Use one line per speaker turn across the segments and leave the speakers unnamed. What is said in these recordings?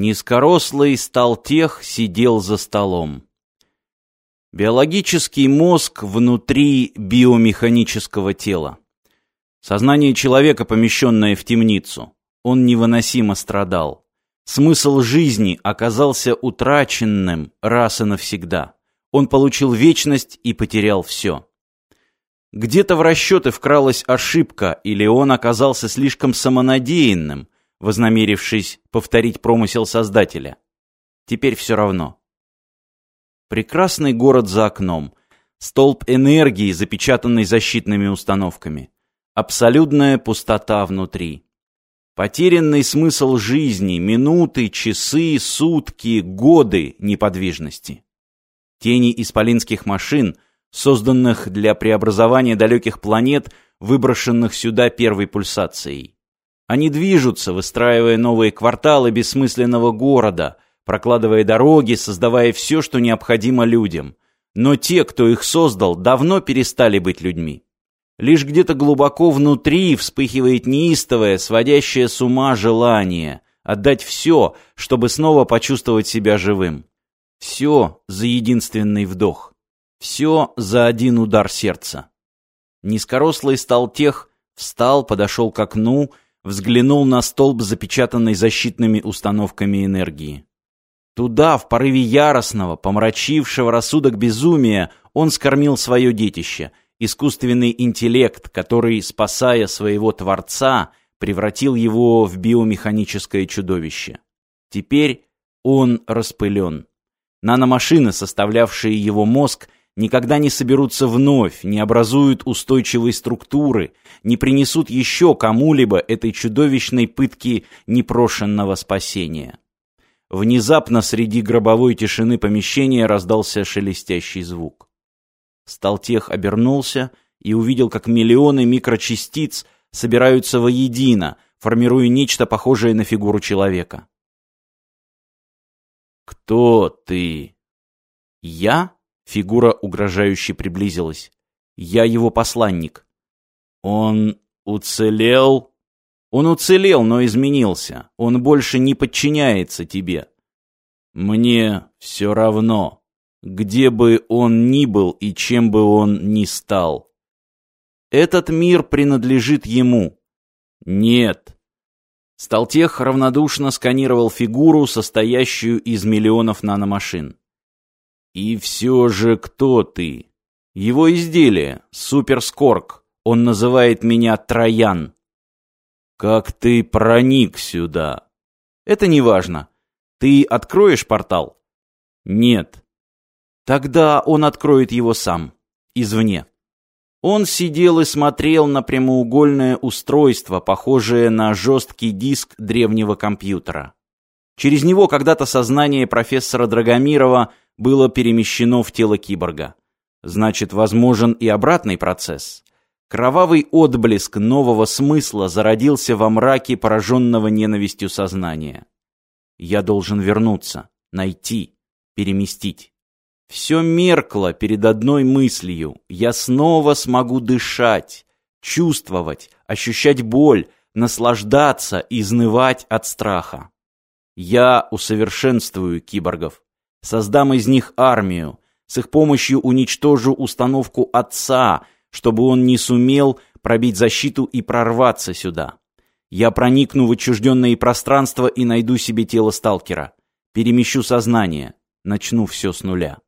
Низкорослый стал тех сидел за столом. Биологический мозг внутри биомеханического тела. Сознание человека, помещенное в темницу. Он невыносимо страдал. Смысл жизни оказался утраченным раз и навсегда. Он получил вечность и потерял все. Где-то в расчеты вкралась ошибка, или он оказался слишком самонадеянным, вознамерившись повторить промысел Создателя. Теперь все равно. Прекрасный город за окном. Столб энергии, запечатанный защитными установками. Абсолютная пустота внутри. Потерянный смысл жизни, минуты, часы, сутки, годы неподвижности. Тени исполинских машин, созданных для преобразования далеких планет, выброшенных сюда первой пульсацией. Они движутся, выстраивая новые кварталы бессмысленного города – прокладывая дороги, создавая все, что необходимо людям. Но те, кто их создал, давно перестали быть людьми. Лишь где-то глубоко внутри вспыхивает неистовое, сводящее с ума желание отдать все, чтобы снова почувствовать себя живым. Все за единственный вдох. Все за один удар сердца. Низкорослый стал тех, встал, подошел к окну, взглянул на столб, запечатанный защитными установками энергии. Туда, в порыве яростного, помрачившего рассудок безумия, он скормил свое детище, искусственный интеллект, который, спасая своего Творца, превратил его в биомеханическое чудовище. Теперь он распылен. Наномашины, составлявшие его мозг, никогда не соберутся вновь, не образуют устойчивой структуры, не принесут еще кому-либо этой чудовищной пытки непрошенного спасения. Внезапно среди гробовой тишины помещения раздался шелестящий звук. Сталтех обернулся и увидел, как миллионы микрочастиц собираются воедино, формируя нечто похожее на фигуру человека. «Кто ты?» «Я?» — фигура угрожающе приблизилась. «Я его посланник». «Он уцелел?» Он уцелел, но изменился. Он больше не подчиняется тебе. Мне все равно, где бы он ни был и чем бы он ни стал. Этот мир принадлежит ему. Нет. Сталтех равнодушно сканировал фигуру, состоящую из миллионов наномашин. И все же кто ты? Его изделие, суперскорк. Он называет меня Троян. «Как ты проник сюда?» «Это не важно. Ты откроешь портал?» «Нет». «Тогда он откроет его сам. Извне». Он сидел и смотрел на прямоугольное устройство, похожее на жесткий диск древнего компьютера. Через него когда-то сознание профессора Драгомирова было перемещено в тело киборга. Значит, возможен и обратный процесс. Кровавый отблеск нового смысла зародился во мраке пораженного ненавистью сознания. Я должен вернуться, найти, переместить. Все меркло перед одной мыслью. Я снова смогу дышать, чувствовать, ощущать боль, наслаждаться, изнывать от страха. Я усовершенствую киборгов, создам из них армию, с их помощью уничтожу установку отца — чтобы он не сумел пробить защиту и прорваться сюда. Я проникну в отчужденные пространства и найду себе тело сталкера. Перемещу сознание. Начну все с нуля.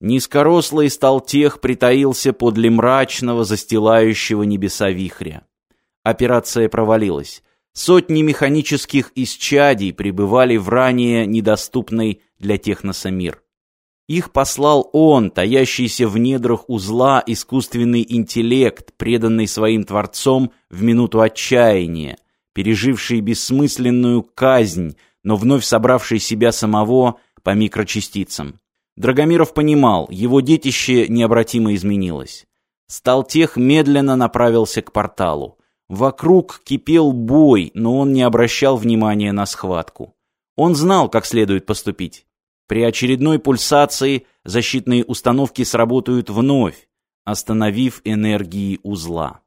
Низкорослый сталтех притаился подле мрачного, застилающего небеса вихря. Операция провалилась. Сотни механических исчадий пребывали в ранее недоступный для техноса мир. Их послал он, таящийся в недрах узла искусственный интеллект, преданный своим творцом в минуту отчаяния, переживший бессмысленную казнь, но вновь собравший себя самого по микрочастицам. Драгомиров понимал, его детище необратимо изменилось. Сталтех медленно направился к порталу. Вокруг кипел бой, но он не обращал внимания на схватку. Он знал, как следует поступить. При очередной пульсации защитные установки сработают вновь, остановив энергии узла.